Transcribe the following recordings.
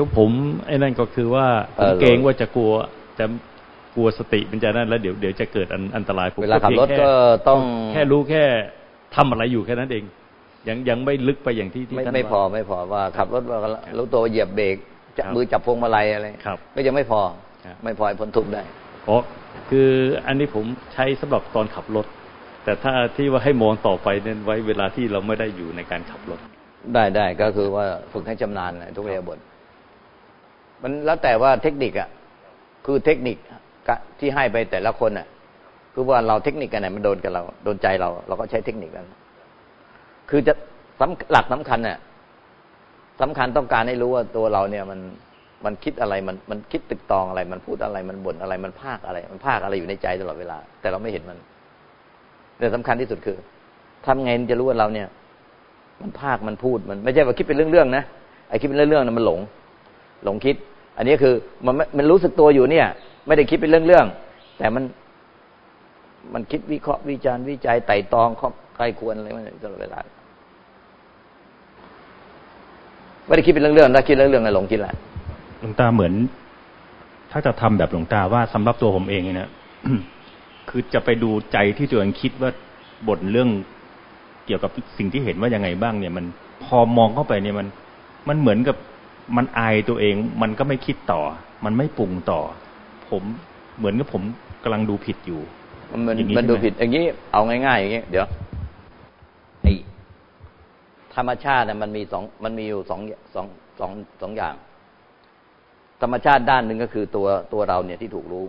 ของผมไอ้นั่นก็คือว่าผมเกรงว่าจะกลัวจะกลัวสติมันจะนั่นแล้วเดี๋ยวเดี๋ยวจะเกิดอันอันตรายเวลาขับรถก็ต้องแค่รู้แค่ทำอะไรอยู่แค่นั้นเอง ยังยังไม่ลึกไปอย่างที่ที่ท่านไม่พอไม่พอว่าขับรถว่ารู้ตัวเหยียบเบรกจับมือจับพวงมาลัยอะไรก็ยังไม่พอ ไม่พอพ้นทุกได้เพราะคืออันนี้ผมใช้สำหรับตอนขับรถ แต่ถ้าที่ว่าให้มองต่อไปเน้นไว้เวลาที่เราไม่ได้อยู่ในการขับรถได้ได้ก็คือว่าฝึกให้ชำนาญทุกเรียบท มันแล้วแต่ว่าเทคนิคอะคือเทคนิคที่ให้ไปแต่ละคนอะ คือว่าเราเทคนิคกันไหนมันโดนกับเราโดนใจเราเราก็ใช้เทคนิคนั้น คือจะหลักสำคัญเนี่ยสำคัญต้องการให้รู้ว่าตัวเราเนี่ยมันมันคิดอะไรมันมันคิดตึกตองอะไร มันพูดอะไรมันบ่นอะไรมันภาคอะไร มันภาคอะไรอยู่ในใจตลอดเวลา แต่เราไม่เห็นมันแต่สำคัญที่สุดคือทำไงจะรู้ว่าเราเนี่ย มันภาคมันพูดมันไม่ใช่ว่าคิดเป็นเรื่องๆนะไอ้คิดเป็นเรื่องๆนะมันหลง หลงคิด อันนี้คือมันมันรู้สึกตัวอยู่เนี่ย ไม่ได้คิดเป็นเรื่องๆแต่มันมันคิดวิเคราะห์วิจารณ์วิจัยไต่ตองใครควรอะไรมันตลอดเวลาไม่ได้คิดเป็นเรื่องๆแล้วคิดเรื่องๆนะหลงคิดแหละหลวงตาเหมือน ถ้าจะทำแบบหลวงตาว่าสำหรับตัวผมเองเนี่ยคือจะไปดูใจที่ตัวเองคิดว่าบ่นเรื่องเกี่ยวกับสิ่งที่เห็นว่ายังไงบ้างเนี่ย มันพอมองเข้าไปเนี่ยมัน มันเหมือนกับ มันอายตัวเอง มันก็ไม่คิดต่อ มันไม่ปรุงต่อ ผมเหมือนกับผมกำลังดูผิดอยู่ มันมันดูผิดอย่างนี้ เอาง่ายๆอย่างนี้เดี๋ยวไอ้ธรรมชาติเนี่ยมันมีสองมันมีอยู่สองสองสองสองอย่าง ธรรมชาติด้านหนึ่งก็คือตัวตัวเราเนี่ยที่ถูกรู้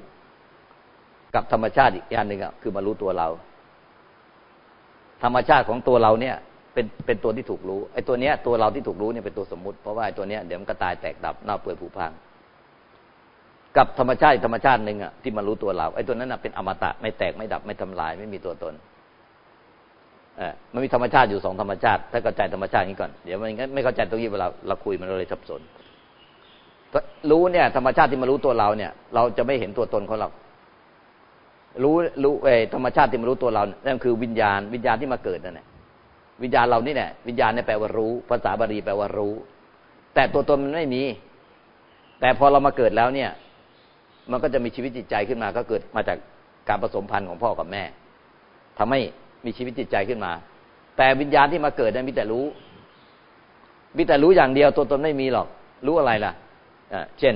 กับธรรมชาติอีกด้านหนึ่งอะคือมารู้ตัวเรา ธรรมชาติของตัวเราเนี่ย เป็นเป็นตัวที่ถูกรู้ไอ้ตัวเนี้ย ตัวเราที่ถูกรู้เนี่ยเป็นตัวสมมุติ เพราะว่าไอ้ตัวเนี้ยเดี๋ยวมันก็ตายแตกดับเน่าเปื่อยผุพังกับธรรมชาติธรรมชาติหนึ่งอะที่มารู้ตัวเราไอ้ตัวนั้นอะเป็นอมตะไม่แตกไม่ดับไม่ทำลาย ไม่มีตัวตนเออมันมีธรรมชาติอยู่สองธรรมชาติ ถ้าเข้าใจธรรมชาตินี้ก่อนเดี๋ยวมันไม่เข้าใจตรงนี้เวลาเราคุยมันเลยสับสนรู้เนี่ย ธรรมชาติที่มารู้ตัวเราเนี่ย เราจะไม่เห็นตัวตนของเรา รู้รู้เอธรรมชาติที่มารู้ตัวเรานั่นคือวิญญาณวิญญาณที่มาเกิดนั่นแหละ วิญญาณเรานี่แหละวิญญาณเนี่ยแปลว่ารู้ ภาษาบาลีแปลว่ารู้ แต่ตัวตนมันไม่มี แต่พอเรามาเกิดแล้วเนี่ย มันก็จะมีชีวิตจิตใจขึ้นมา ก็เกิดมาจากการผสมพันธุ์ของพ่อกับแม่ทำให้มีชีวิตจิตใจขึ้นมา แต่วิญญาณที่มาเกิดนั้นมีแต่รู้ มีแต่รู้อย่างเดียวตัวตนไม่มีหรอก รู้อะไรล่ะเช่น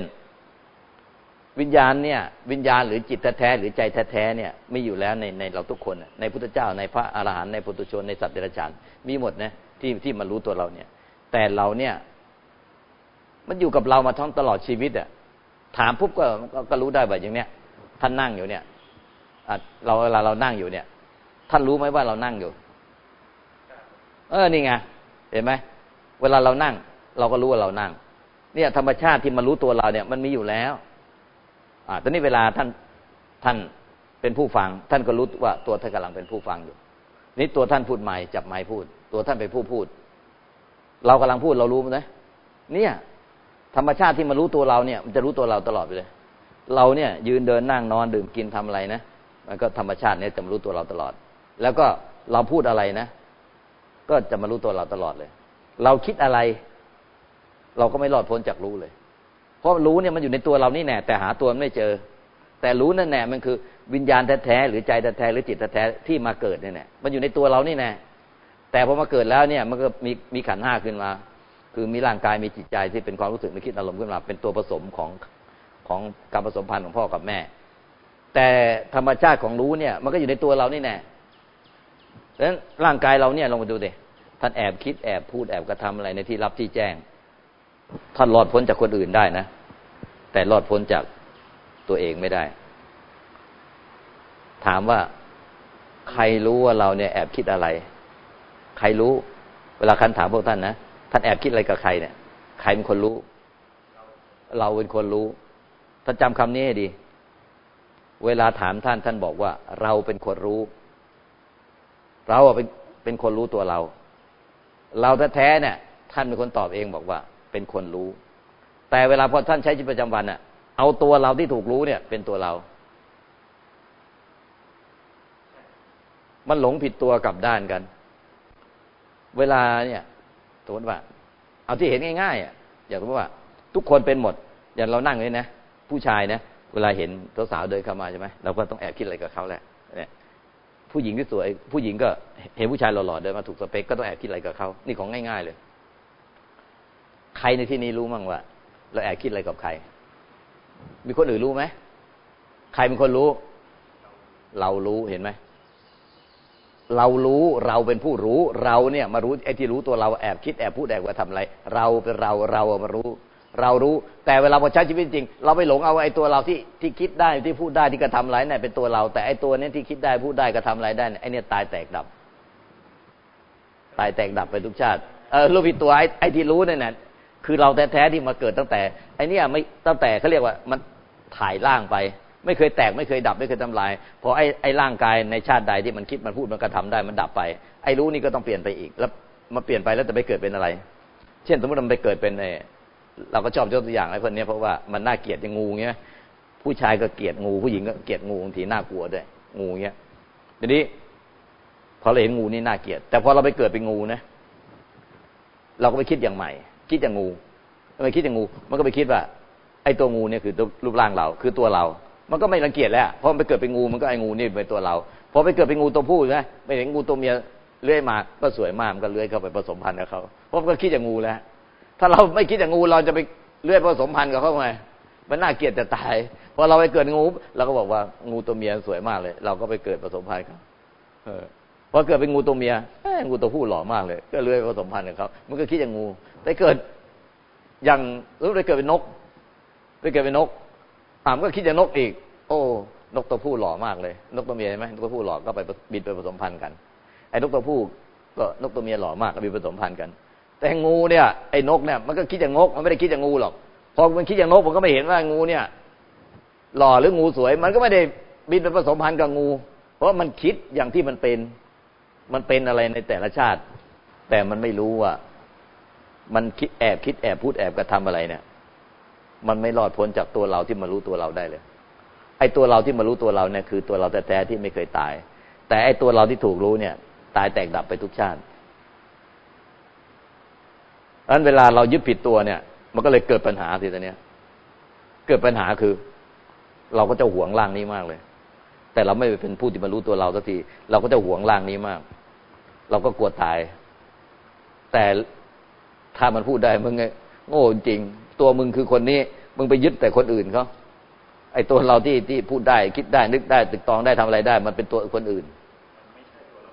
วิญญาณเนี่ย วิญญาณหรือจิตแท้หรือใจแท้เนี่ยมีอยู่แล้วในในเราทุกคน ในพุทธเจ้าในพระอรหันต์ในปุถุชนในสัตว์เดรัจฉานมีหมดนะที่ที่มันรู้ตัวเราเนี่ย แต่เราเนี่ย มันอยู่กับเรามาทั้งตลอดชีวิตอะถามปุ๊บก็ก็รู้ได้แบบอย่างเนี้ยท่านนั่งอยู่เนี่ยเราเวลาเรานั่งอยู่เนี่ย ท่านรู้ไหมว่าเรานั่งอยู่ เออนี่ไงเห็นไหมเวลาเรานั่ง เราก็รู้ว่าเรานั่ง เนี่ย ธรรมชาติที่มารู้ตัวเราเนี่ย มันมีอยู่แล้ว อ่าตอนนี้เวลาท่านท่านเป็นผู้ฟัง ท่านก็รู้ว่าตัวท่านกำลังเป็นผู้ฟังอยู่ นี่ตัวท่านพูดใหม่จับไม้พูด ตัวท่านเป็นผู้พูด เรากำลังพูดเรารู้ไหมเนี่ย ธรรมชาติที่มารู้ตัวเราเนี่ย มันจะรู้ตัวเราตลอดไปเลย เราเนี่ย ยืนเดินนั่งนอนดื่มกินทำอะไรนะมันก็ธรรมชาติเนี่ยจะมารู้ตัวเราตลอด แล้วก็เราพูดอะไรนะ ก็จะมารู้ตัวเราตลอดเลย เราคิดอะไร เราก็ไม่รอดพ้นจากรู้เลย เพราะรู้เนี่ยมันอยู่ในตัวเรานี่แน่แต่หาตัวไม่เจอ แต่รู้นั่นแน่มันคือวิญญาณแท้ๆหรือใจแท้ๆหรือจิตแท้ๆที่มาเกิดนี่แน่มันอยู่ในตัวเรานี่แน่แต่พอมาเกิดแล้วเนี่ยมันก็มีมีขันห้าขึ้นมา คือมีร่างกายมีจิตใจที่เป็นความรู้สึกนึกคิดอารมณ์ขึ้นมา เป็นตัวผสมของของการผสมพันธุ์ของพ่อกับแม่ แต่ธรรมชาติของรู้เนี่ย มันก็อยู่ในตัวเรานี่แน่ดังนั้นร่างกายเราเนี่ยลองมาดูดิท่านแอบคิดแอบพูดแอบกระทำอะไรในที่รับที่แจ้ง ท่านรอดพ้นจากคนอื่นได้นะ แต่รอดพ้นจากตัวเองไม่ได้ ถามว่าใครรู้ว่าเราเนี่ยแอบคิดอะไร ใครรู้ เวลาคันถามพวกท่านนะ ท่านแอบคิดอะไรกับใครเนี่ย ใครเป็นคนรู้ เราเป็นคนรู้ ท่านจำคำนี้ให้ดี เวลาถามท่านท่านบอกว่า เราเป็นคนรู้ เราเป็นเป็นคนรู้ตัวเรา เราแท้ๆเนี่ย ท่านเป็นคนตอบเองบอกว่า เป็นคนรู้ แต่เวลาพอท่านใช้ชีวิตประจำวันอะเอาตัวเราที่ถูกรู้เนี่ย เป็นตัวเรา มันหลงผิดตัวกลับด้านกัน เวลาเนี่ยสมมติว่า เอาที่เห็นง่ายๆอะอย่างสมมติว่า ทุกคนเป็นหมด อย่างเรานั่งเลยนะผู้ชายนะเวลาเห็นสาวเดินเข้ามาใช่ไหมเราก็ต้องแอบคิดอะไรกับเขาแหละเนี่ยผู้หญิงที่สวย ผู้หญิงก็เห็นผู้ชายหล่อๆเดินมาถูกสเปคก็ต้องแอบคิดอะไรกับเขานี่ของง่ายๆเลย ใครในที่นี้รู้มั้งว่าเราแอบคิดอะไรกับใคร มีคนอื่นรู้ไหม ใครเป็นคนรู้ เรารู้เห็นไหม เรารู้เราเป็นผู้รู้ เราเนี่ยมารู้ไอ้ที่รู้ตัวเราแอบคิดแอบพูดแอบว่าทำอะไร เราเป็นเราเรามารู้ เรารู้ แต่เวลาพอใช้ชีวิตจริง เราไปหลงเอาไอ้ตัวเราที่ที่คิดได้ที่พูดได้ที่กระทำอะไรเนี่ยเป็นตัวเรา แต่ไอ้ตัวนี้ที่คิดได้พูดได้กระทำอะไรได้ไอ้นี่ตายแตกดับ ตายแตกดับไปทุกชาติเออรู้ผิดตัวไอ้ไอ้ที่รู้เนี่ยนะ คือเราแท้ๆที่มาเกิดตั้งแต่ไอ้นี่ไม่ตั้งแต่เขาเรียกว่ามันถ่ายร่างไป ไม่เคยแตกไม่เคยดับไม่เคยทำลายพอไอไอร่างกายในชาติใดที่มันคิดมันพูดมันกระทาได้มันดับไป ไอรู้นี่ก็ต้องเปลี่ยนไปอีก แล้วมาเปลี่ยนไปแล้วจะไปเกิดเป็นอะไร เช่นสมมติมันไปเกิดเป็นเอเราก็ชอบยกตัวอย่างไอ้พวกนี้เพราะว่ามันน่าเกลียดอย่างงูเงี้ยผู้ชายก็เกลียดงู ผู้หญิงก็เกลียดงูบางทีน่ากลัวด้วยงูเงี้ยทีนี้พอเราเห็นงูนี่น่าเกลียด แต่พอเราไปเกิดเป็นงูนะเราก็ไปคิดอย่างใหม่ คิดอย่างงูไปคิดอย่างงู มันก็ไปคิดว่า ไอ้ตัวงูเนี่ยคือรูปร่างเรา คือตัวเรา มันก็ไม่รังเกียจแล้วเพราะมันไปเกิดเป็นงูมันก็ไอ้งูนี่เป็นตัวเราพอไปเกิดเป็นงูตัวผู้ใช่ไหมไปเห็นงูตัวเมียเลื้อยมาก็สวยมากมันก็เลื้อยเข้าไปผสมพันธุ์กับเขาเพราะมันก็คิดอย่างงูแล้ว ถ้าเราไม่คิดอย่างงูเราจะไปเลื้อยผสมพันธุ์กับเขาไงมันน่าเกลียดจะตายพอเราไปเกิดงูเราก็บอกว่างูตัวเมียสวยมากเลย เราก็ไปเกิดผสมพันธุ์เขาเออ พอเกิดเป็นงูตัวเมียงูตัวผู้หล่อมากเลย ก็เลื้อยผสมพันธุ์กับเขามันก็คิดอย่างงูไปเกิดอย่างรู้ไปเกิดเป็นนกไปเกิดเป็นนกอามก็คิดอย่างนกอีก โอ้นกตัวผู้หล่อมากเลย นกตัวเมียใช่ไหมนกตัวผู้หล่อก็ไปบินไปผสมพันธุ์กัน ไอ้นกตัวผู้ก็นกตัวเมียหล่อมากก็บินผสมพันธุ์กัน แต่งูเนี่ยไอ้นกเนี่ยมันก็คิดอย่างนกมันไม่ได้คิดอย่างงูหรอกพอมันคิดอย่างนกมันก็ไม่เห็นว่างูเนี่ย หล่อหรืองูสวย มันก็ไม่ได้บินไปผสมพันธุ์กับงู เพราะมันคิดอย่างที่มันเป็น มันเป็นอะไรในแต่ละชาติ แต่มันไม่รู้ว่า มันคิดแอบคิดแอบพูดแอบกระทำอะไรเนี่ย มันไม่รอดพ้นจากตัวเราที่มารู้ตัวเราได้เลย ไอ้ตัวเราที่มารู้ตัวเราเนี่ยคือตัวเราแท้ๆที่ไม่เคยตาย แต่ไอ้ตัวเราที่ถูกรู้เนี่ย ตายแตกดับไปทุกชาติดังนั้นเวลาเรายึดผิดตัวเนี่ย มันก็เลยเกิดปัญหาทีตอนนี้ย เกิดปัญหาคือ เราก็จะหวงร่างนี้มากเลย แต่เราไม่เป็นผู้ที่มารู้ตัวเราสักที เราก็จะหวงร่างนี้มาก เราก็กลัวตาย แต่ถ้ามันพูดได้มึงไงโง่จริง ตัวมึงคือคนนี้ มึงไปยึดแต่คนอื่นเขาไอ้ตัวเราที่ที่พูดได้ คิดได้นึกได้ตึกตองได้ทำอะไรได้ มันเป็นตัวคนอื่น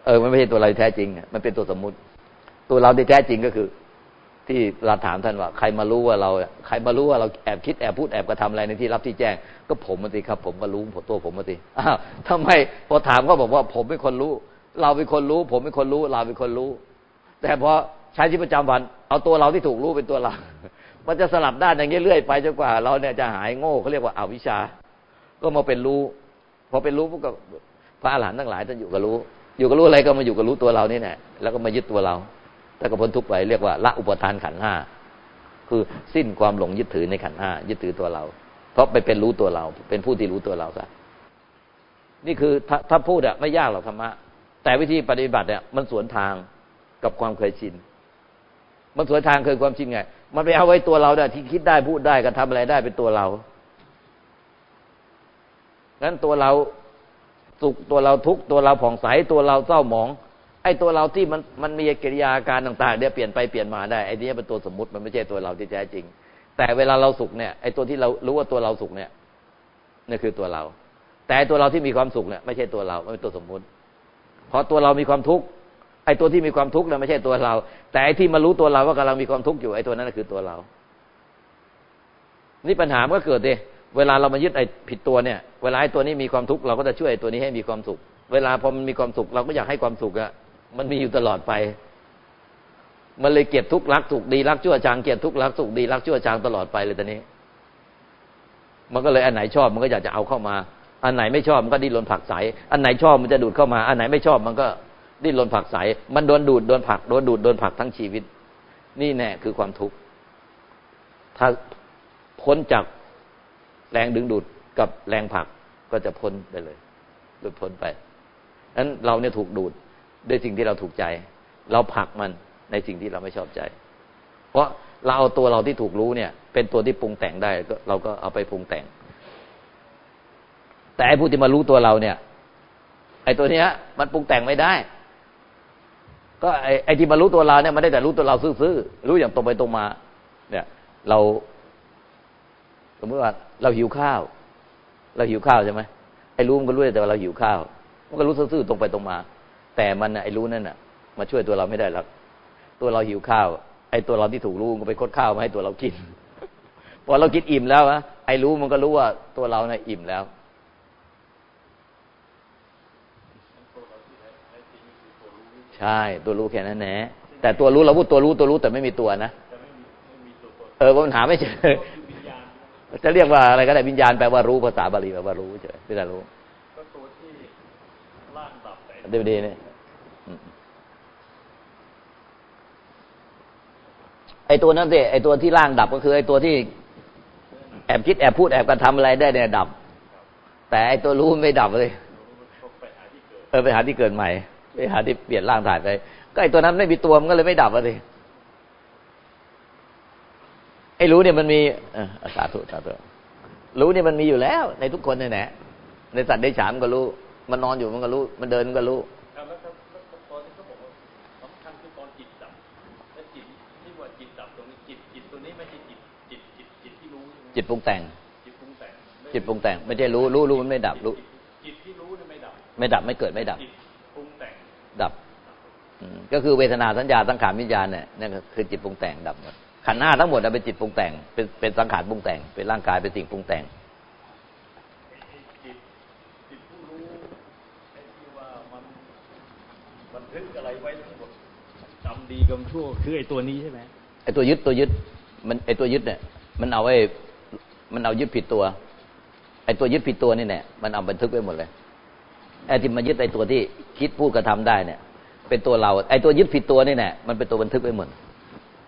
เออ มันไม่ใช่ตัวเราแท้จริงมันเป็นตัวสมมุติ ตัวเราที่แท้จริงก็คือ ที่เราถามท่านว่า ใครมารู้ว่าเรา ใครมารู้ว่าเราแอบคิดแอบพูดแอบกระทำอะไรในที่รับที่แจ้ง ก็ผมมาสิครับ ผมก็รู้ตัวผมมาสิอ้าวทำไมพอถามก็บอกว่าผมเป็นคนรู้ เราเป็นคนรู้ ผมเป็นคนรู้ เราเป็นคนรู้ แต่พอใช้ชีวิตประจำวัน เอาตัวเราที่ถูกรู้เป็นตัวเรา มันจะสลับด้านอย่างนี้เรื่อยไปจนกว่า เราเนี่ยจะหายโง่เขาเรียกว่าอาวิชา ก็มาเป็นรู้ พอเป็นรู้พวกกับพระอรหันต์ทั้งหลายท่านอยู่กับรู้ อยู่กับรู้อะไรก็มาอยู่กับรู้ตัวเรานี่แหละแล้วก็มายึดตัวเรา แล้วก็พ้นทุกข์ไปเรียกว่าละอุปทานขันห้าคือสิ้นความหลงยึดถือในขันห้ายึดถือตัวเรา เพราะไปเป็นรู้ตัวเรา เป็นผู้ที่รู้ตัวเราซะนี่คือถ้าถ้าพูดอะไม่ยากหรอกธรรมะแต่วิธีปฏิบัติเนี่ยมันสวนทางกับความเคยชิน มันสวนทางเคยความชินไง มันไปเอาไว้ตัวเราได้ที่คิดได้พูดได้ก็ทำอะไรได้เป็นตัวเรางั้นตัวเราสุขตัวเราทุกตัวเราผ่องใสตัวเราเศร้าหมอง ไอ้ตัวเราที่มันมันมีกิริยาการต่างๆเนี่ยเปลี่ยนไปเปลี่ยนมาได้ไอ้นี้เป็นตัวสมมุติมันไม่ใช่ตัวเราที่แท้จริง แต่เวลาเราสุขเนี่ยไอ้ตัวที่เรารู้ว่าตัวเราสุขเนี่ยนี่คือตัวเรา แต่ตัวเราที่มีความสุขเนี่ยไม่ใช่ตัวเราเป็นตัวสมมุติพราะตัวเรามีความทุกข์ไอ้ตัวที่มีความทุกข์เนี่ยไม่ใช่ตัวเรา แต่ไอ้ที่มารู้ตัวเราว่ากำลังมีความทุกข์อยู่ไอ้ตัวนั้นคือตัวเรา นี่ปัญหามันก็เกิดดิเวลาเรามายึดไอ้ผิดตัวเนี่ย เวลาไอ้ตัวนี้มีความทุกข์เราก็จะช่วยไอ้ตัวนี้ให้มีความสุข เวลาพอมันมีความสุขเราก็อยากให้ความสุขอะ มันมีอยู่ตลอดไป มันเลยเกลียดทุกข์รักสุขดีรักชั่วจางเกลียดทุกข์รักสุขดีรักชั่วจางตลอดไปเลยตอนนี้ มันก็เลยอันไหนชอบมันก็อยากจะเอาเข้ามา อันไหนไม่ชอบมันก็ดิ้นรนผักใส อันไหนชอบมันจะดูดเข้ามา อันไหนไม่ชอบมันก็ดิ้นรนผักใส มันโดนดูดโดนผักโดนดูดโดนผักทั้งชีวิต นี่แน่คือความทุกข์ ถ้าพ้นจากแรงดึงดูดกับแรงผักก็จะพ้นไปเลย หลุดพ้นไปนั้นเราเนี่ยถูกดูด ด้วยสิ่งที่เราถูกใจ เราผลักมันในสิ่งที่เราไม่ชอบใจ เพราะเราเอาตัวเราที่ถูกรู้เนี่ย เป็นตัวที่ปรุงแต่งได้ เราก็เอาไปปรุงแต่ง แต่ไอ้ผู้ที่มารู้ตัวเราเนี่ย ไอ้ตัวเนี้ย มันปรุงแต่งไม่ได้ ก็ไอ้ไอ้ที่มารู้ตัวเราเนี่ยมันได้แต่รู้ตัวเราซื่อๆรู้อย่างตรงไปตรงมา เนี่ย เรา สมมติว่าเราหิวข้าว เราหิวข้าวใช่ไหมไอ้รู้มันก็รู้แต่ว่าเราหิวข้าว มันก็รู้ซื่อๆตรงไปตรงมา แต่มันไอ้รู้นั่นน่ะ มาช่วยตัวเราไม่ได้หรอกตัวเราหิวข้าว ไอ้ตัวเราที่ถูกรู้ก็ไปคดข้าวมาให้ตัวเรากินพอเรากินอิ่มแล้วอะไอ้รู้มันก็รู้ว่าตัวเราเนี่ยอิ่มแล้วใช่ตัวรู้แค่นั้นแหละแต่ตัวรู้เราพูดตัวรู้ตัวรู้แต่ไม่มีตัวนะเออปัญหาไม่เจอจะเรียกว่าอะไรก็ได้วิญญาณแปลว่ารู้ภาษาบาลีแปลว่ารู้เฉยไม่ได้รู้ เดี๋ยวดีเนี่ยไอตัวนั้นสิไอตัวที่ร่างดับก็คือไอตัวที่ แอบคิดแอบพูดแอบกระทำอะไรได้เนี่ยดับ แต่ไอตัวรู้ไม่ดับเลย เออไปหาที่เกิดใหม่ไปหาที่เปลี่ยนร่างถ่ายไปก็ไอตัวนั้นไม่มีตัวมันก็เลยไม่ดับเลยไอรู้เนี่ยมันมีอสาธุสาธุรู้เนี่ยมันมีอยู่แล้ว ในทุกคนเนี่ยแหละในสัตว์ในฉามก็รู้ มันนอนอยู่มันก็รู้ มันเดินมันก็รู้ครับแล้วแล้วแล้วตอนที่เขาบอกว่าสำคัญคือตอนจิตดับและจิตที่ว่าจิตดับตรงนี้จิตจิตตัวนี้ไม่ใช่จิตจิตจิตจิตที่รู้ใช่ไหมจิตปรุงแต่ง จิตปรุงแต่งไม่จิตปรุงแต่ง ไม่ใช่รู้รู้รู้มันไม่ดับรู้ จิตที่รู้เนี่ยไม่ดับ ไม่ดับไม่เกิดไม่ดับจิตปรุงแต่งดับอืมก็คือเวทนาสัญญาสังขารวิญญาณเนี่ยนั่นก็คือจิตปรุงแต่งดับหมดขันธ์ห้าทั้งหมดน่ะเป็นจิตปรุงแต่งเป็นเป็นสังขารปรุงแต่งเป็นร่างกายเป็นสิ่งปรุงแต่ง จิตจิตผู้รู้ไอ้ที่ว่ามันบั นทึกอะไรไว้ทั้งหมดจำดีกำชั่วคือไอ้ตัวนี้ใช่ไหมไอ้ตัวยึดตัวยึด มันไอ้ตัวยึดเนี่ย มันเอาไอ้มันเอายึดผิดตัว ไอ้ตัวยึดผิดตัวนี่เนี่ยมันเอาบันทึกไว้หมดเลยไอ้ที่มันยึดไอ้ตัวที่คิดพูดกระทำได้เนี่ย เป็นตัวเรา ไอ้ตัวยึดผิดตัวนี่เนี่ยมันเป็นตัวบันทึกไว้หมด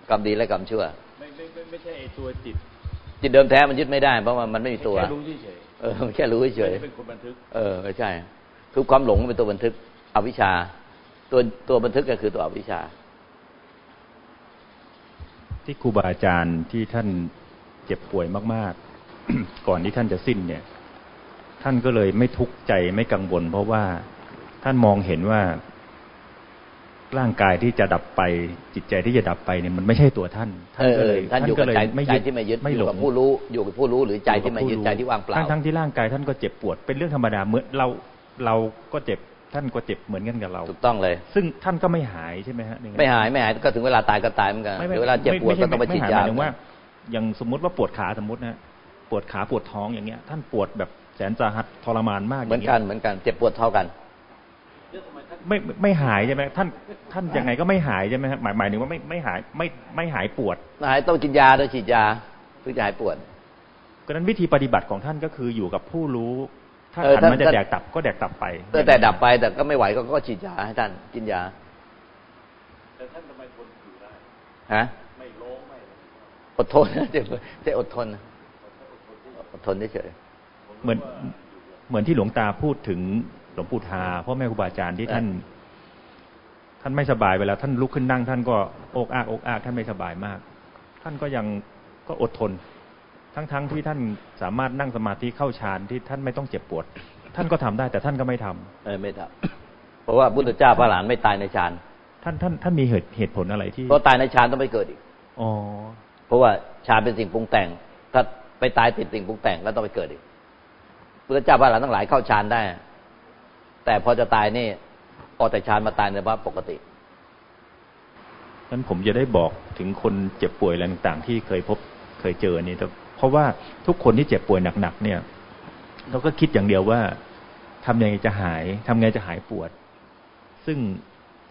กรรมดีและกรรมชั่วไม่ไม่ไม่ไม่ใช่ไอ้ตัวจิตจิตเดิมแท้มันยึดไม่ได้เพราะว่ามันไม่มีตัวแค่รู้เฉยเออมันแค่รู้ๆเฉยไม่ได้เป็นคนบันทึก เออไม่ใช่คือความหลงมันเป็นตัวบันทึกอวิชชา ตัวตัวบันทึกก็คือตัวอวิชชา ที่ครูบาอาจารย์ที่ท่านเจ็บป่วยมาก ๆ ก่อนที่ท่านจะสิ้นเนี่ย ท่านก็เลยไม่ทุกข์ใจไม่กังวล เพราะว่าท่านมองเห็นว่าร่างกายที่จะดับไปจิตใจที่จะดับไปเนี่ยมันไม่ใช่ตัวท่านท่านเออก็เลยท่านอยู่กับก็เลยใจไม่ใจยึดที่ไม่ยึดไม่อหลยู่กับงผู้รู้อยู่กับผู้รู้หรือใจที่ไม่ยึดใจที่ว่างเปล่าทั้งทั้งที่ร่างกายท่านก็เจ็บปวดเป็นเรื่องธรรมดาเหมือนเราเราก็เจ็บ ท่านก็เจ็บเหมือนกันกับเรา ถูกต้องเลย ซึ่งท่านก็ไม่หายใช่ไหมฮะในงั้นไม่หายไม่หายก็ถึงเวลาตายก็ตายเหมือนกันไม่หไม่รือเวลาเจ็บปวดไม่ก็ต้องไปไม่ฉีดหายยาหมายถึงว่า อย่างสมมุติว่าปวดขาสมมตินะฮะปวดขาปวดท้องอย่างเงี้ย ท่านปวดแบบแสนสาหัสทรมานมากเหมือนกันเหมือนกันเจ็บปวดเท่ากันไม่ไม่ไม่หายใช่ไหมท่านท่านยังไงก็ไม่หายใช่ไหมฮะหมายหมายถึงว่าไม่ไม่หายไม่ไม่หายปวดหายต้องกินยาโดยฉีดยาถึงจะหายปวดก็นั้นวิธีปฏิบัติของท่านก็คืออยู่กับผู้รู้ ถ้าเออขันท่านมันจะท่านแดกตับก็แดกตับไปแต่แต่ดับไปแต่ก็ไม่ไหวก็ก็ฉีดยาให้ท่านกินยาแต่ท่านทำไมทนอยู่ได้ฮะไม่ร้องไม่อะไรอดทนนะเจ็บเจ็บอดทนนะอดทนเฉยเหมือนเหมือนที่หลวงตาพูดถึงหลวงปู่ทาพ่อแม่ครูบาอาจารย์ที่ท่าน ท่านไม่สบายเวลาท่านลุกขึ้นนั่ง ท่านก็อกอากอกอากท่านไม่สบายมาก ท่านก็ยังก็อดทน ทั้งๆทที่ท่านสามารถนั่งสมาธิเข้าฌานที่ท่านไม่ต้องเจ็บปวด ท่านก็ทำได้แต่ท่านก็ไม่ทำเออไม่ทำเพราะว่าพุทธเจ้าพระหลานไม่ตายในฌานท่านท่านท่านมีเหตุเหตุผลอะไรที่เพราะตายในฌานต้องไปเกิดอีกอ๋อเพราะว่าฌานเป็นสิ่งปรุงแต่ง ถ้าไปตายติดสิ่งปรุงแต่งแล้วต้องไปเกิดอีกพุทธเจ้าพระหลานทั้งหลายเข้าฌานได้ แต่พอจะตายนี่ออกแต่ฌานมาตายในภาวะปกตินั้นผมจะได้บอกถึงคนเจ็บป่วยอะไรต่างๆ ที่เคยพบเคยเจอนี่แต่เพ ราะว่าทุกคนที่เจ็บป่วยหนักๆเนี่ย เราก็คิดอย่างเดียวว่าทำยังไงจะหายทำไงจะหายปวด ซึ่ง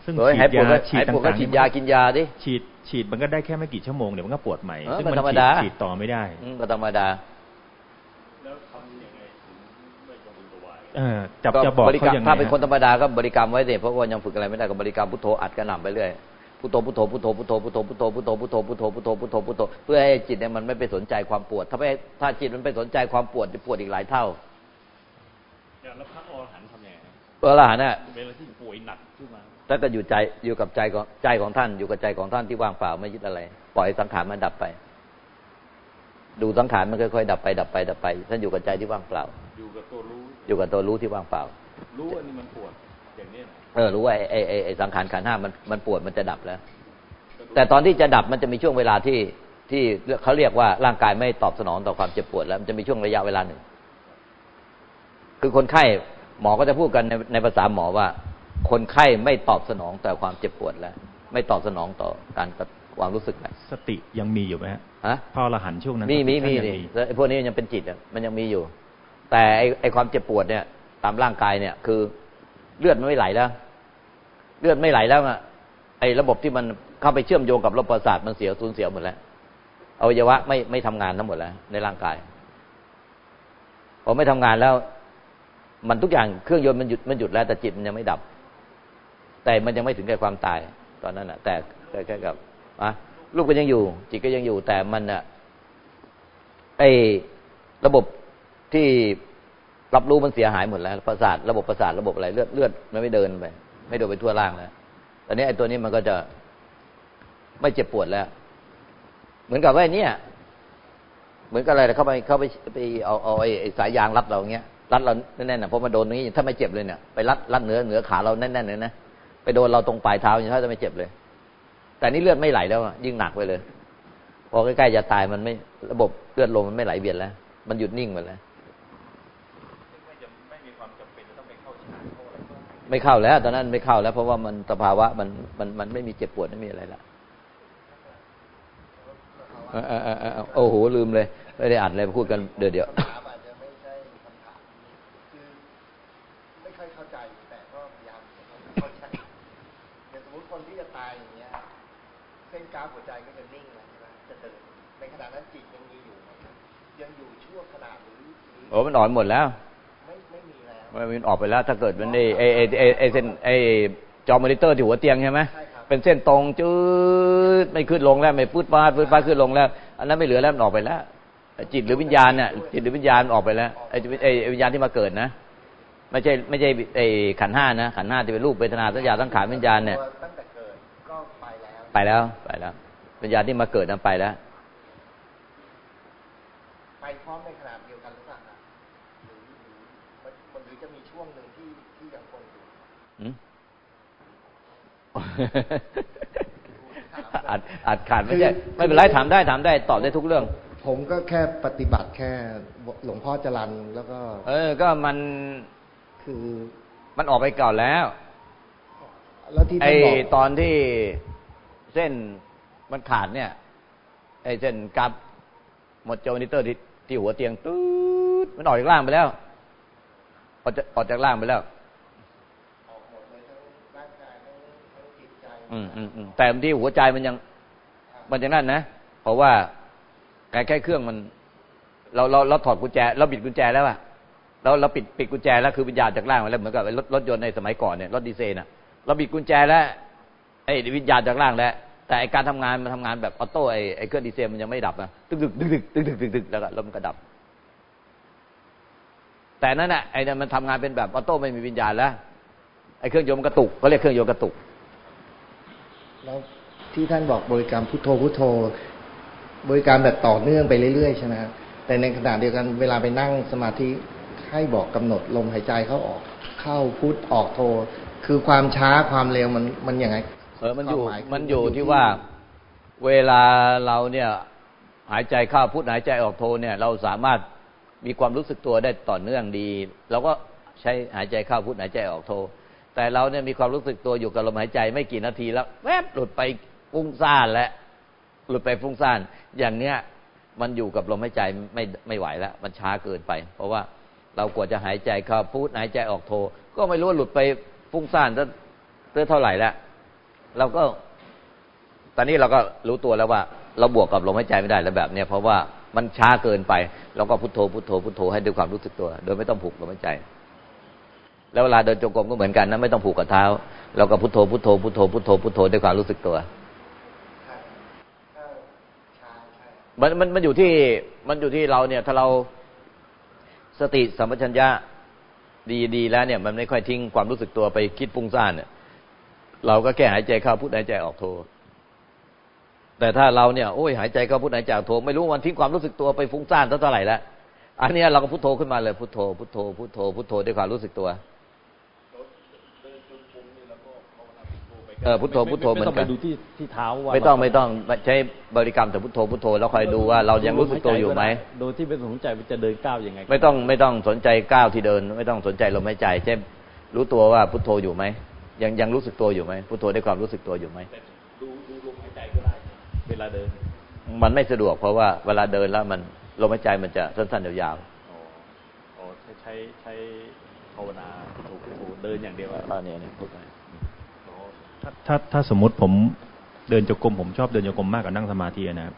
ซึ่งโอ้ยฉีหายดปวดยาก็ฉีดหายปวดก็ต่างๆฉีดยากินยาดิฉีดฉีดมันก็ได้แค่ไม่กี่ชั่วโมงเดี๋ยวมันก็ปวดใหม่เออซึ่งมันมันธรรมฉีดดาฉีดต่อไม่ได้อืมก็ธรรมดาแล้วทำยังไงถึงไม่ต้องเป็นตัววายเออจะจะบอกริกเขารรมยังไงถ้าเป็นคนธรฮะรมดาก็บริกรรมไว้สิเพราะว่ายังฝึกอะไรไม่ได้ก็บริกรรมพุทโธอัดกระหน่ำไปเรื่อย พุทโธพุทโธพุทโธพุทโธพุทโธพุทโธพุทโธพุทโธพุทโธพุทโธพุทโธพุทโธเพื่อให้จิตเนี่ยมันไม่ไปสนใจความปวด ถ้าไม่ถ้าจิตมันไปสนใจความปวดจะปวดอีกหลายเท่าแล้วพระอรหันต์ทำยังไงพระอรหันต์น่ะเวลาที่ป่วยหนักขึ้นมาถ้าก็อยู่ใจอยู่กับใจของใจของท่าน อยู่กับใจของท่านที่ว่างเปล่าไม่ยึดอะไร ปล่อยสังขารมันดับไป ดูสังขารมันค่อยๆดับไปดับไปดับไป ท่านอยู่กับใจที่ว่างเปล่า อยู่กับตัวรู้ อยู่กับตัวรู้ที่ว่างเปล่า รู้อันนี้มันปวดอย่างนี้นะ เออรู้ว่าไอ้ไอ้ไอ้ไอ้สังขารขันธ์ห้ามันมันปวดมันจะดับแล้ว แต่ตอนที่จะดับมันจะมีช่วงเวลาที่ที่เขาเรียกว่าร่างกายไม่ตอบสนองต่อความเจ็บปวดแล้ว มันจะมีช่วงระยะเวลาหนึ่ง คือคนไข้หมอก็จะพูดกันในในภาษาหมอว่า คนไข้ไม่ตอบสนองต่อความเจ็บปวดแล้ว ไม่ตอบสนองต่อการกระความรู้สึกแล้วสติยังมีอยู่ไหมฮะฮะพระอรหันต์ช่วงนั้นมีมีสติมีท่านดิยังแล้วไอ้พวกนี้มันยังเป็นจิตอะมันยังมีอยู่ แต่ไอ้ไอ้ความเจ็บปวดเนี่ย ตามร่างกายเนี่ย คือ เลือดมันไม่ไหลแล้ว เลือดไม่ไหลแล้วอะไอ้ระบบที่มันเข้าไปเชื่อมโยงกับระบบประสาทมันเสียสูญเสียหมดแล้วอวัยวะไม่ไม่ทำงานทั้งหมดแล้ว ในร่างกายพอไม่ทำงานแล้ว มันทุกอย่างเครื่องยนต์มันหยุดมันหยุดแล้วแต่จิตมันยังไม่ดับ แต่มันยังไม่ถึงแก่ความตาย ตอนนั้นอะ แต่แต่แค่กับอะลูกก็ยังอยู่ จิตก็ยังอยู่ แต่มันอะไอ้ระบบที่ รับรู้มันเสียหายหมดแล้วประสาทระบบประสาทระบบอะไรเลือดเลือดมันไม่เดินไป ไม่เดินไปทั่วร่างแล้วตอนนี้ไอ้ตัวนี้มันก็จะไม่เจ็บปวดแล้ว เหมือนกับว่าเนี่ย เหมือนกับอะไรเข้าไปเข้าไปไปเอาเอาไอ้สายยางรัดเราอย่างเงี้ยรัดเราแน่นๆนะเพราะมันโดนตรงนี้ถ้าไม่เจ็บเลยเนี่ยไปรัดรัดเหนือเหนือขาเราแน่นๆเลยนะไปโดนเราตรงปลายเท้าอย่างนี้ถ้าจะไม่เจ็บเลย แต่นี่เลือดไม่ไหลแล้วยิ่งหนักไปเลยพอใกล้ๆจะตายมันไม่ระบบเลือดลมมันไม่ไหลเวียนแล้ว มันหยุดนิ่งหมดแล้ว ไม่เข้าแล้ว ตอนนั้นไม่เข้าแล้ว เพราะว่ามันสภาวะมันมันมันไม่มีเจ็บปวดไม่มีอะไรละโอ้โหลืมเลย ไม่ได้อ่านอะไรพูดกันเดี๋ยวเดี๋ยวเส้นป็นหนโอ้มันอ่อนหมดแล้ว มีแล้วมันออกไปแล้ว ถ้าเกิดมันไอ้ไอ้ไอ้ไอ้ไอ้เส้นไอ้จอมอนิเตอร์ที่หัวเตียงใช่ไหมใช่ครับเป็นเส้นตรงจืดไม่ขึ้นลงแล้วไม่ปืดปาดปืดปาดขึ้นลงแล้ว อันนั้นไม่เหลือแล้วมันออกไปแล้ว จิตหรือวิญญาณเนี่ยจิตหรือวิญญาณมันออกไปแล้วไอ้ไอ้ไอ้วิญญาณที่มาเกิดนะไม่ใช่ไม่ใช่ไอ้ขันธ์ห้านะขันธ์ห้าที่เป็นรูปเวทนาสัญญาสังขารวิญญาณเนี่ยตัวตั้งแต่เกิดก็ไปแล้วไปแล้วไปแล้ววิญญาณที่มาเกิดนั้นไปแล้วไปพร้อมในขณะเดียวกันหรือเปล่าครับหรือหรือมันมันหรือจะมีช่วงหนึ่งที่ที่ยังคงอยู่ หืม อัดอัดขาดไม่ใช่ไม่เป็นไรถามได้ถามได้ตอบได้ทุกเรื่อง ผมก็แค่ปฏิบัติแค่หลวงพ่อจรันแล้วก็ เออ ก็มันคือมันออกไปก่อนแล้ว แล้วที่ไอท่านบอกตอนที่เส้นมันขาดเนี่ย ไอเส้นกราฟหมดจอมอนิเตอร์ที่ที่หัวเตียงตืดมันออกจากล่างไปแล้วออกจากออกจากล่างไปแล้ว ออกหมดเลยทั้งร่างกายทั้งทั้งจิตใจ อืมอืมอืมแต่ที่หัวใจมันยัง มันยังนั่นนะเพราะว่าแค่แค่เครื่องมัน เราเราเราถอดกุญแจ เราบิดกุญแจแล้วอะเราเราปิดปิดกุญแจแล้วคือวิญญาณจากล่างมาแล้วเหมือนกับรถรถยนต์ในสมัยก่อนเนี่ยรถดีเซลน่ะ เราบิดกุญแจแล้วไอ้วิญญาณจากล่างแล้วแต่ไอการทำงานมันทำงานแบบ auto ไอ้ไอเครื่องดีเซลมันยังไม่ดับนะตึกตึกตึกตึกตึกตึกตึกตึกแล้วก็แล้วมันก็ดับ แต่นั่นน่ะไอ้นั่นมันทำงานเป็นแบบ auto ไม่มีวิญญาณแล้วไอ้เครื่องยนต์มันกระตุกเขาเรียกเครื่องยนต์กระตุก แล้วที่ท่านบอกบริกรรมพุทโธพุทโธ บริการแบบต่อเนื่องไปเรื่อยๆใช่ไหมครับแต่ในขณะเดียวกันเวลาไปนั่งสมาธิให้บอกกำหนดลมหายใจเข้าออก เข้าพุทออกโท คือความช้าความเร็วมันมันยังไงเออมันอยู่ควาหายคืมันอยู่ที่ว่าเวลาเราเนี่ยหายใจเข้าพุทหายใจออกโทเนี่ย เราสามารถมีความรู้สึกตัวได้ต่อเนื่องดีเราก็ใช้หายใจเข้าพุทหายใจออกโท แต่เราเนี่ยมีความรู้สึกตัวอยู่กับลมหายใจไม่กี่นาทีแล้ว แวบหลุดไปฟุ้งซ่านแล้วหลุดไปฟุ้งซ่าน อย่างเนี้ยมันอยู่กับลมหายใจไม่ไม่ไหวแล้ว มันช้าเกินไป เพราะว่าเรากว่าจะหายใจเข้าพุทหายใจออกโท ก็ไม่รู้ว่าหลุดไปฟุ้งซ่านจะเท่าไหร่แล้วเราก็ ตอนนี้เราก็รู้ตัวแล้วว่า เราบวกกับลมหายใจไม่ได้แล้วแบบเนี้ยเพราะว่ามันช้าเกินไป เราก็พุทโธพุทโธพุทโธให้ด้วยความรู้สึกตัว โดยไม่ต้องผูกลมหายใจ แล้วเวลาเดินจงกรมก็เหมือนกันนะไม่ต้องผูกกับเท้าเราก็พุทโธพุทโธพุทโธพุทโธพุทโธด้วยความรู้สึกตัวมันมันมันอยู่ที่มันอยู่ที่เราเนี่ย ถ้าเราสติสัมปชัญญะดีดีแล้วเนี่ย มันไม่ค่อยทิ้งความรู้สึกตัวไปคิดฟุ้งซ่านเนี่ย เราก็แค่หายใจเข้าพุทหายใจออกโทแต่ถ้าเราเนี่ยโอ้ยหายใจเข้าพุทหายใจออกโทไม่รู้วันทิ้งความรู้สึกตัวไปฟุ้งซ่านเท่าไหร่แล้วอันนี้เราก็พุทโธขึ้นมาเลยพุทโธพุทโธพุทโธพุทโธด้วยความรู้สึกตัว เออพุทโธพุทโธเหมือนกันไม่ต้องไปดูที่ที่เท้าว่าไม่ต้องไม่ต้องใช้บริกรรมแต่พุทโธพุทโธแล้วคอยดูว่าเรายังรู้สึกตัวอยู่ไหมโดยที่ไม่สนใจว่าจะเดินก้าวยังไง ไม่ต้องไม่ต้องสนใจก้าวที่เดิน ไม่ต้องสนใจลมหายใจเช่นรู้ตัวว่าพุทโธอยู่ไหมยังยังรู้สึกตัวอยู่ไหมพุทโธด้วยความรู้สึกตัวอยู่ไหมดูดูลมหายใจก็ได้เวลาเดิน มันไม่สะดวกเพราะว่าเวลาเดินแล้วมันลมหายใจมันจะสั้นๆยาวอ๋ออ๋อใช้ใช้ใช้ภาวนาถูกถูกเดินอย่างเดียวๆอันนี้เนี่ยพูดไป ถ้าถ้าถ้าสมมติผมเดินจงกรมผมชอบเดินจงกรมมากกว่านั่งสมาธินะครับ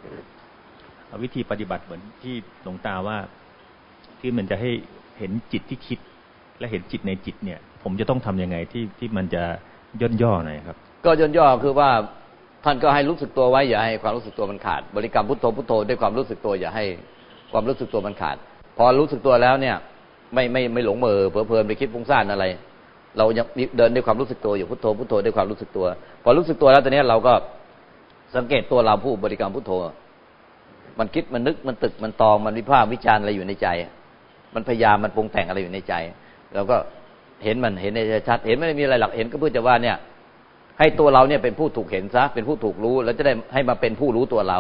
เอาวิธีปฏิบัติเหมือนที่หลวงตาว่าที่มันจะให้เห็นจิตที่คิด และเห็นจิตในจิตเนี่ย ผมจะต้องทำยังไงที่ที่มันจะย่นย่อหน่อยครับ ก็ย่นย่อคือว่าท่านก็ให้รู้สึกตัวไว้อย่าให้ความรู้สึกตัวมันขาด บริกรรมพุทโธพุทโธด้วยความรู้สึกตัวอย่าให้ความรู้สึกตัวมันขาด พอรู้สึกตัวแล้วเนี่ย ไม่ไม่ไม่หลงเมอเผลอเพลินไปคิดฟุ้งซ่านอะไร เรายังเดินด้วยความรู้สึกตัวอยู่พุทโธพุทโธด้วยความรู้สึกตัว พอรู้สึกตัวแล้วตอนนี้เราก็สังเกตตัวเราผู้บริกรรมพุทโธ มันคิดมันนึกมันตึกมันตองมันวิพากษ์วิจารณ์อะไรอยู่ในใจ มันพยายามมันปรุงแต่งอะไรอยู่ในใจเราก็เห็นมันเห็นในชัดเห็นไม่ได้มีอะไรหลักเห็นก็เพื่อจะว่าเนี่ย ให้ตัวเราเนี่ยเป็นผู้ถูกเห็นซะเป็นผู้ถูกรู้แล้วจะได้ให้มาเป็นผู้รู้ตัวเรา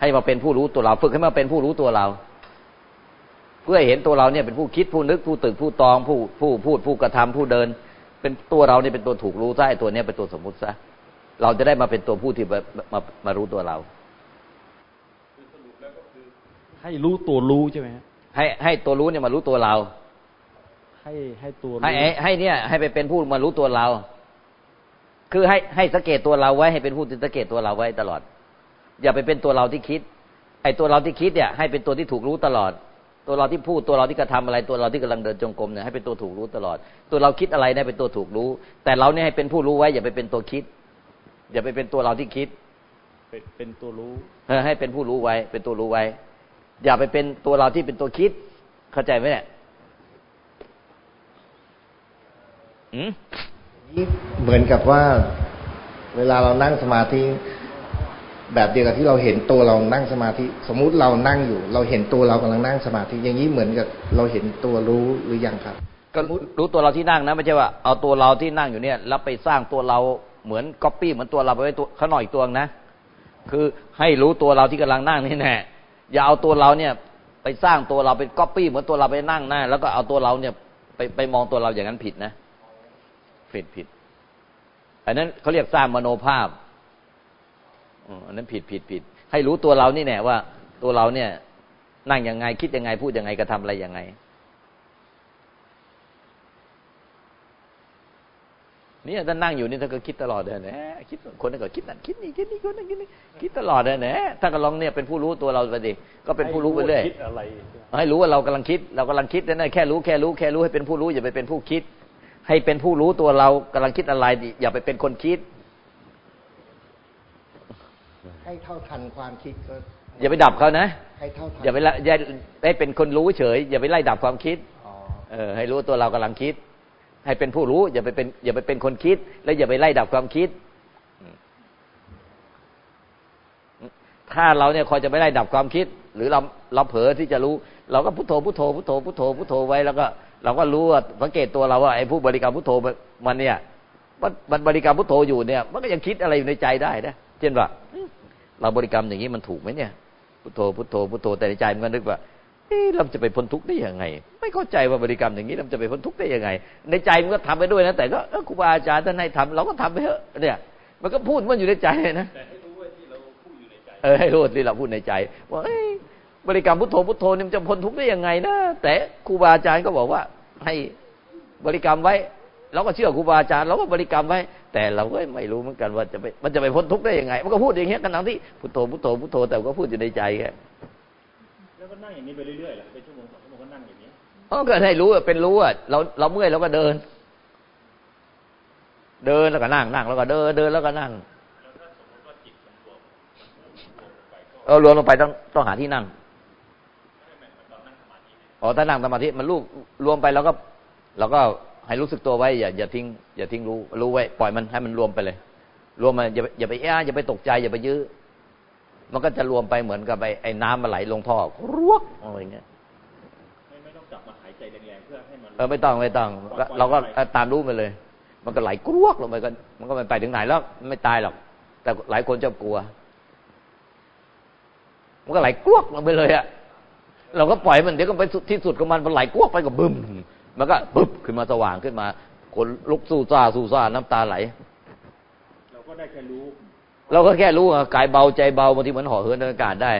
ให้มาเป็นผู้รู้ตัวเรา ฝึกให้มาเป็นผู้รู้ตัวเรา พื่อเห็นตัวเราเนี่ยเป็นผู้คิดผู้นึกผู้ตึกผู้ตองผู้ผู้พูดผู้กระทำผู้เดิน เป็นตัวเราเนี่ยเป็นตัวถูกรู้ซะไอ้ตัวเนี้ยเป็นตัวสมมุติซะเราจะได้มาเป็นตัวผู้ที่มามามารู้ตัวเราให้รู้ตัวรู้ใช่ไหมฮะให้ให้ตัวรู้เนี่ยมารู้ตัวเรา ให้ให้ตัวรู้ให้ให้ให้เนี่ย ให้ไปเป็นผู้มารู้ตัวเรา คือให้ให้สังเกตตัวเราไว้ให้เป็นผู้ที่สังเกตตัวเราไว้ตลอด อย่าไปเป็นตัวเราที่คิด ไอ้ตัวเราที่คิดเนี่ย ให้เป็นตัวที่ถูกรู้ตลอด ตัวเราที่พูดตัวเราที่กระทำอะไร ตัวเราที่กำลังเดินจงกรมเนี่ยให้เป็นตัวถูกรู้ตลอด ตัวเราคิดอะไรเนี่ยเป็นตัวถูกรู้ แต่เราเนี่ยให้เป็นผู้รู้ไว้ อย่าไปเป็นตัวคิด อย่าไปเป็นตัวเราที่คิด เป็นเป็นตัวรู้เออให้เป็นผู้รู้ไว้ เป็นตัวรู้ไว้ อย่าไปเป็นตัวเราที่เป็นตัวคิด เข้าใจไหมเนี่ยอืมนี่เหมือนกับว่า เวลาเรานั่งสมาธิ แบบเดียวกับที่เราเห็นตัวเรานั่งสมาธิ สมมุติเรานั่งอยู่ เราเห็นตัวเรากำลังนั่งสมาธิ อย่างนี้เหมือนกับเราเห็นตัวรู้หรือยังครับก็รู้ตัวเราที่นั่งนะไม่ใช่ว่าเอาตัวเราที่นั่งอยู่เนี่ยแล้วไปสร้างตัวเราเหมือนก๊อปปี้เหมือนตัวเราไปไว้ตัวข้างนอกอีกตัวนะ คือให้รู้ตัวเราที่กำลังนั่งนี่แน่อย่าเอาตัวเราเนี่ยไปสร้างตัวเราเป็นก๊อปปี้เหมือนตัวเราไปนั่งหน้าแล้วก็เอาตัวเราเนี่ยไปไปมองตัวเราอย่างนั้นผิดนะผิดผิดอันนั้นเขาเรียกสร้างมโนภาพ อืมอันนั้นผิดผิดผิด ให้รู้ตัวเรานี่แน่ว่า ตัวเราเนี่ย นั่งยังไงคิดยังไงพูดยังไงกระทำอะไรยังไงเนี่ยถ้านั่งอยู่นี่ถ้าก็คิดตลอดเลยนะคิดคนนั้นก็คิดนั่นคิดนี่คิดนี่คนนั้นคิดนี่คิดตลอดเลยนะถ้าก็ลองเนี่ยเป็นผู้รู้ตัวเราไปดิก็เป็นผู้รู้ไปเรื่อยคิดอะไรให้รู้ว่าเรากำลังคิด เรากำลังคิดนั่นนะแค่รู้แค่รู้แค่รู้ให้เป็นผู้รู้อย่าไปเป็นผู้คิด ให้เป็นผู้รู้ตัวเรากำลังคิดอะไรดิอย่าไปเป็นคนคิด ให้เท่าทันความคิดก็ อย่าไปดับเขานะให้เท่าทันอย่าไปละอย่าให้เป็นคนรู้เฉย อย่าไปไล่ดับความคิดอ๋อเออ ให้รู้ว่าตัวเรากำลังคิด ให้เป็นผู้รู้ อย่าไปเป็น อย่าไปเป็นคนคิด แล้วอย่าไปไล่ดับความคิด ถ้าเราเนี่ยคอยจะไม่ไล่ดับความคิด หรือเราเราเผลอที่จะรู้ เราก็พุทโธพุทโธพุทโธพุทโธพุทโธไว้แล้วก็ เราก็รู้ว่าสังเกตตัวเราว่าไอ้ผู้บริกรรมพุทโธมันเนี่ยมันมันบริกรรมพุทโธอยู่เนี่ย มันก็ยังคิดอะไรอยู่ในใจได้นะเช่นว่า เราบริกรรมอย่างนี้มันถูกไหมเนี่ย พุทโธพุทโธพุทโธแต่ในใจมันก็นึกว่าเอ๊ะเราจะไปพ้นทุกข์ได้ยังไง ไม่เข้าใจว่าบริกรรมอย่างนี้เราจะไปพ้นทุกข์ได้ยังไง ในใจมันก็ทำไปด้วยนะ แต่ก็เออครูบาอาจารย์ท่านให้ทำเราก็ทำไปเถอะเนี่ย มันก็พูดมันอยู่ในใจนะแต่ให้รู้ว่าที่เราพูดอยู่ในใจเออให้รู้ที่เราพูดในใจว่าเอ้ยบริกรรมพุทโธพุทโธนี่มันจะพ้นทุกข์ได้ยังไงนะแต่ครูบาอาจารย์ก็บอกว่า ให้บริกรรมไว้เราก็เชื่อครูบาอาจารย์เราก็บริกรรมไว้ แต่เราก็ไม่รู้เหมือนกันว่าจะไปมันจะไปพ้นทุกข์ได้ยังไง มันก็พูดอย่างเงี้ยกันทั้งที่พุทโธพุทโธพุทโธแต่ก็พูดอยู่ในใจแค่แล้วก็นั่งอย่างนี้ไปเรื่อยๆแหละเป็นชั่วโมงสองชั่วโมงก็นั่งอย่างนี้อ๋อก็ให้รู้ว่าเป็นรู้อะเราเราเมื่อยเราก็เดิน เดินแล้วก็นั่งนั่งแล้วก็เดินเดินแล้วก็นั่งเออรวมลงไปต้องต้องหาที่นั่งอ๋อถ้านั่งสมาธิมันลูกรวมไปแล้วก็เราก็ ให้รู้สึกตัวไว้อย่าอย่าทิ้งอย่าทิ้งรู้รู้ไว้ปล่อยมันให้มันรวมไปเลย รวมมาอย่าอย่าไปอ้าอย่าไปตกใจอย่าไปยื้อมันก็จะรวมไปเหมือนกับไอ้ไอ้น้ำมาไหลลงท่อรวกอะไรเงี้ยไม่ไม่ต้องจับมาหายใจแรงๆเพื่อให้มันเออไม่ต้องไม่ต้อง เราก็ตามรู้ไปเลย มันก็ไหลกรวกลงไปก็มันก็ไม่ไปถึงไหนแล้วไม่ตายหรอก แต่หลายคนจะกลัว มันก็ไหลกรวกลงไปเลยอะเราก็ปล่อยมันเดี๋ยวก็ไปที่สุดของมันมันไหลกรวกไปก็บึ้ม มันก็ปึ๊บขึ้นมาสว่างขึ้นมา คนลุกสู้ซ่าสู้ซ่าน้ำตาไหล เราก็ได้แค่รู้ เราก็แค่รู้อะกายเบาใจเบาบางทีเหมือนห่อเหินทางอากาศได้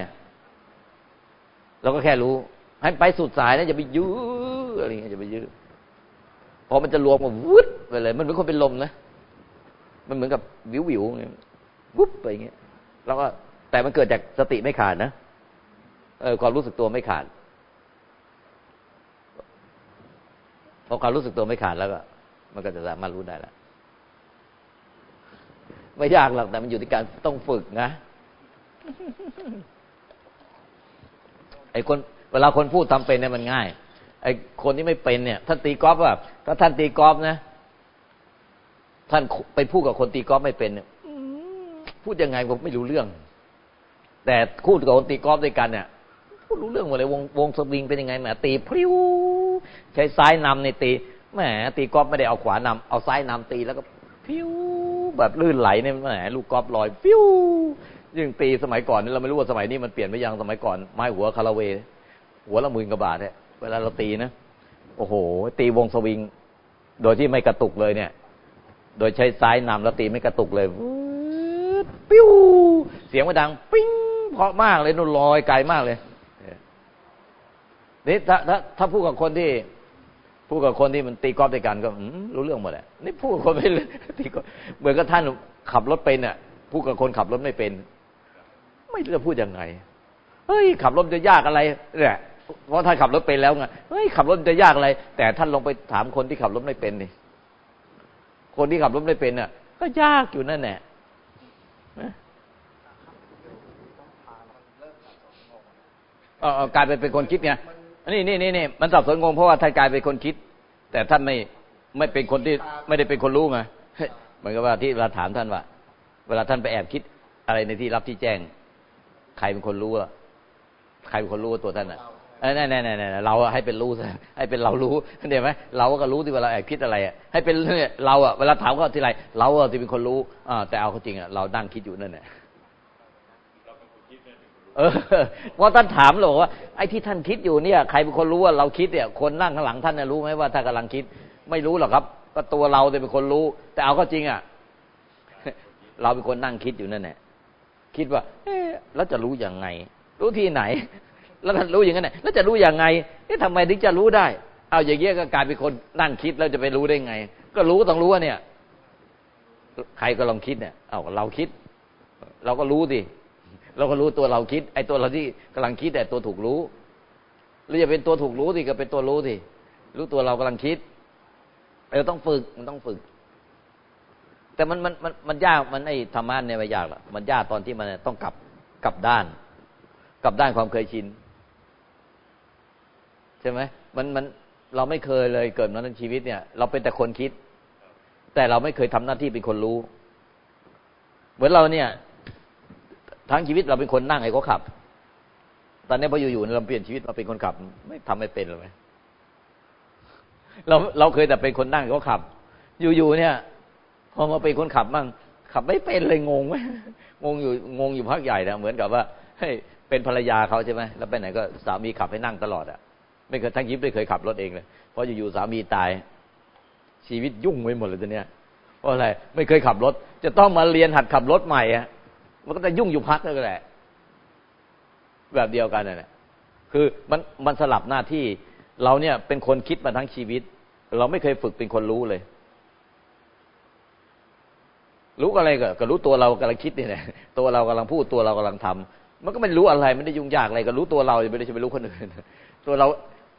เราก็แค่รู้ ให้ไปสุดสายนะอย่าไปยื้ออะไรเงี้ยอย่าไปยื้อพอมันจะรวมก็วุดไปเลย มันเหมือนคนเป็นลมนะมันเหมือนกับวิววิวๆเงี้ยวุบไปอย่างเงี้ยแล้วก็แต่มันเกิดจากสติไม่ขาดนะเออความรู้สึกตัวไม่ขาด พอความรู้สึกตัวไม่ขาดแล้วก็ มันก็จะสามารถรู้ได้แล้วไม่ยากหรอกแต่มันอยู่ที่การต้องฝึกนะไอ้คนเวลาคนพูดทำเป็นเนี่ยมันง่าย ไอ้คนที่ไม่เป็นเนี่ยท่านตีกอล์ฟแบบถ้าท่านตีกอล์ฟนะ ท่านไปพูดกับคนตีกอล์ฟไม่เป็นเนี่ยพูดยังไงผมไม่รู้เรื่อง แต่พูดกับคนตีกอล์ฟด้วยกันเนี่ยพูดรู้เรื่องหมดเลยวงวงสวิงเป็นยังไงแหมตีพริ้ว ใช้ซ้ายนำในตีแหมตีกอล์ฟไม่ได้เอาขวานำเอาซ้ายนำตีแล้วก็พิ้วแบบลื่นไหลเนี่ยแหมลูกกอล์ฟลอยฟิวยิ่งตีสมัยก่อนนี่เราไม่รู้ว่าสมัยนี้มันเปลี่ยนไปยังสมัยก่อนไม้หัวคาราเว หัวละหมื่นกว่าบาทเนี่ยเวลาเราตีนะโอ้โห ตีวงสวิง โดยที่ไม่กระตุกเลยเนี่ย โดยใช้ซ้ายนำแล้วตีไม่กระตุกเลยปิ้วเสียงมันดัง ปิ้งเพราะมากเลยนู่นลอยไกลมากเลยนี่ถ้าถ้าถ้าพูดกับคนที่ พูดกับคนที่มันตีกอล์ฟด้วยกันก็รู้เรื่องหมดแหละนี่พูดกับคนไม่รู้ตีกอล์ฟเหมือนกับท่านขับรถเป็นเนี่ยพูดกับคนขับรถไม่เป็น ไม่รู้จะพูดยังไงเฮ้ยขับรถจะยากอะไรเนี่ยเพราะท่านขับรถเป็นแล้วไงเฮ้ยขับรถจะยากอะไร แต่ท่านลงไปถามคนที่ขับรถไม่เป็นดิคนที่ขับรถไม่เป็นเนี่ยก็ยากอยู่นั่นแหละเออกลายไปเป็นคนคิดไง นี่นี่นี่นี่มันสับสนงงเพราะว่าท่านกลายเป็นคนคิด แต่ท่านไม่ไม่เป็นคนที่ไม่ได้เป็นคนรู้ไงเหมือนกับว่าที่เราถามท่านว่า เวลาท่านไปแอบคิดอะไรในที่รับที่แจ้ง ใครเป็นคนรู้อะใครเป็นคนรู้ว่าตัวท่านอะแน่แน่แน่แน่เราให้เป็นรู้ซะให้เป็นเรารู้เข้าใจไหมเราก็รู้ที่เวลาแอบคิดอะไรอะให้เป็นเนี่ยเราอะเวลาถามเขาทีไรเราอะที่เป็นคนรู้อ่าแต่เอาเขาจริงอะเรานั่งคิดอยู่นั่นแหละ เออเพราะท่านถามเราบอว่าไอ้ที่ท่านคิดอยู่เนี่ย ใครเป็นคนรู้ว่าเราคิดเนี่ย คนนั่งข้างหลังท่านเนี่ยรู้ไหมว่าท่านกำลังคิด ไม่รู้หรอกครับ ก็ตัวเราเป็นคนรู้ แต่เอาก็จริงอะเราเป็นคนนั่งคิดอยู่นั่นแหละคิดว่า เอ๊ะแล้วจะรู้ยังไง รู้ที่ไหน แล้วก็รู้อย่างนั้นแล้วจะรู้ยังไงเอ๊ะทำไมถึงจะรู้ได้ เอาอย่างเงี้ยก็กลายเป็นคนนั่งคิดแล้วจะไปรู้ได้ไง ก็รู้ต้องรู้ว่าเนี่ย ใครก็ลองคิดเนี่ย เอาเราคิด เราก็รู้ดิ เราก็รู้ตัวเราคิด ไอ้ตัวเราที่กำลังคิดแต่ตัวถูกรู้หรือจะเป็นตัวถูกรู้สิก็เป็นตัวรู้สิรู้ตัวเรากำลังคิดเราต้องฝึกมันต้องฝึก แต่มันมันมันมันยากมันไอ้ธรรมะเนี่ยไม่ยากหรอมันยากตอนที่มันต้องกลับกลับด้าน กลับด้านความเคยชินใช่ไหมมันมันเราไม่เคยเลยเกิดมาในชีวิตเนี่ย เราเป็นแต่คนคิด แต่เราไม่เคยทำหน้าที่เป็นคนรู้ เหมือนเราเนี่ย ทั้งชีวิตเราเป็นคนนั่งให้เขาขับ ตอนนี้พออยู่ๆเราเปลี่ยนชีวิตมาเป็นคนขับ ไม่ทำไม่เป็นเลยเราเราเคยแต่เป็นคนนั่งให้เขาขับ อยู่ๆเนี่ย พอมาเป็นคนขับมั่งขับไม่เป็นเลยงงไหมงงอยู่งงอยู่พักใหญ่นะเหมือนกับว่าเฮ้ยเป็นภรรยาเขาใช่ไหมแล้วไปไหนก็สามีขับให้นั่งตลอดอะไม่เคยทั้งยิบไม่เคยขับรถเองเลยเพราะอยู่ๆสามีตาย ชีวิตยุ่งไปหมดเลยตอนเนี้ยเพราะอะไรไม่เคยขับรถ จะต้องมาเรียนหัดขับรถใหม่อะ มันก็จะยุ่งอยู่พักก็แหละ แบบเดียวกันน่แหละคือมันมันสลับหน้าที่ เราเนี่ยเป็นคนคิดมาทั้งชีวิต เราไม่เคยฝึกเป็นคนรู้เลย รู้อะไรก็ก็รู้ตัวเรากำลังคิดนี่แหละตัวเรากำลังพูดตัวเรากำลังทำมันก็ไม่รู้อะไรไม่ได้ยุ่งยากอะไรก็รู้ตัวเราไม่ได้จะไปรู้คนอื่นตัวเรา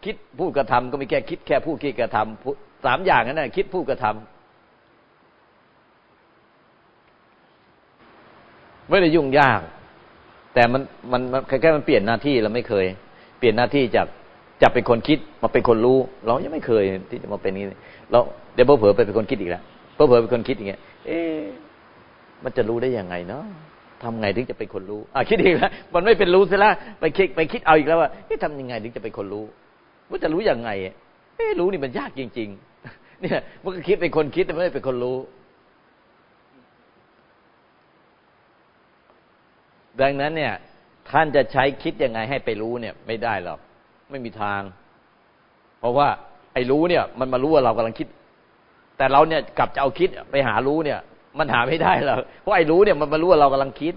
คิดพูดกระทำก็มีแค่คิดแค่พูดคิดกระทำสามอย่างนั่นแหละคิดพูดกระทำ ไม่ได้ยุ่งยาก แต่มันมันแค่มันเปลี่ยนหน้าที่เราไม่เคย เปลี่ยนหน้าที่จากจะเป็นคนคิดมาเป็นคนรู้ เรายังไม่เคยที่จะมาเป็นนี้เราเดี๋ยวเผลอไปเป็นคนคิดอีกแล้วเผลอเป็นคนคิดอย่างเงี้ย เอ๊มันจะรู้ได้ยังไงเนาะทำไงถึงจะเป็นคนรู้อะคิดอีกแล้วมันไม่เป็นรู้ซะแล้วไปคิดไปคิดเอาอีกแล้วว่าเอ๊ะทำยังไงถึงจะเป็นคนรู้ว่าจะรู้ยังไงเอ๊ะรู้นี่มันยากจริง ๆ เนี่ยมันก็คิดเป็นคนคิดแต่ไม่ได้เป็นคนรู้ ดังนั้นเนี่ย ท่านจะใช้คิดยังไงให้ไปรู้เนี่ย ไม่ได้หรอกไม่มีทาง เพราะว่าไอ้รู้เนี่ย มันมารู้ว่าเรากำลังคิด แต่เราเนี่ยกลับจะเอาคิดไปหารู้เนี่ย มันหาไม่ได้หรอกเพราะไอ้รู้เนี่ยมันมารู้ว่าเรากำลังคิด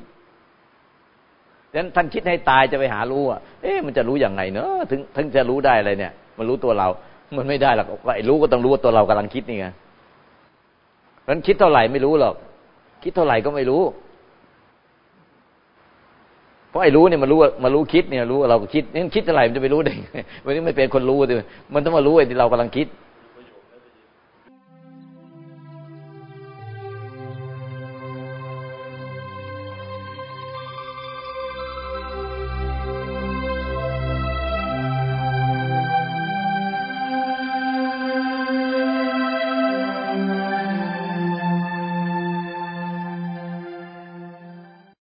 ดังนั้นท่านคิดให้ตายจะไปหารู้อะเอ๊ะมันจะรู้อย่างไงเนอะถึงถึงจะรู้ได้อะไรเนี่ย มันรู้ตัวเรา มันไม่ได้หรอกว่าไอ้รู้ก็ต้องรู้ว่าตัวเรากำลังคิดนี่ไงเพราะนั้นคิดเท่าไหร่ไม่รู้หรอก คิดเท่าไหร่ก็ไม่รู้ เพราะไอ้รู้เนี่ยมันรู้มารู้คิดเนี่ยรู้ว่าเราคิดนี่คิดอะไรมันจะไปรู้ได้วันไม่เป็นคนรู้เลยมันต้องมารู้ไอ้ที่เรากำลังคิด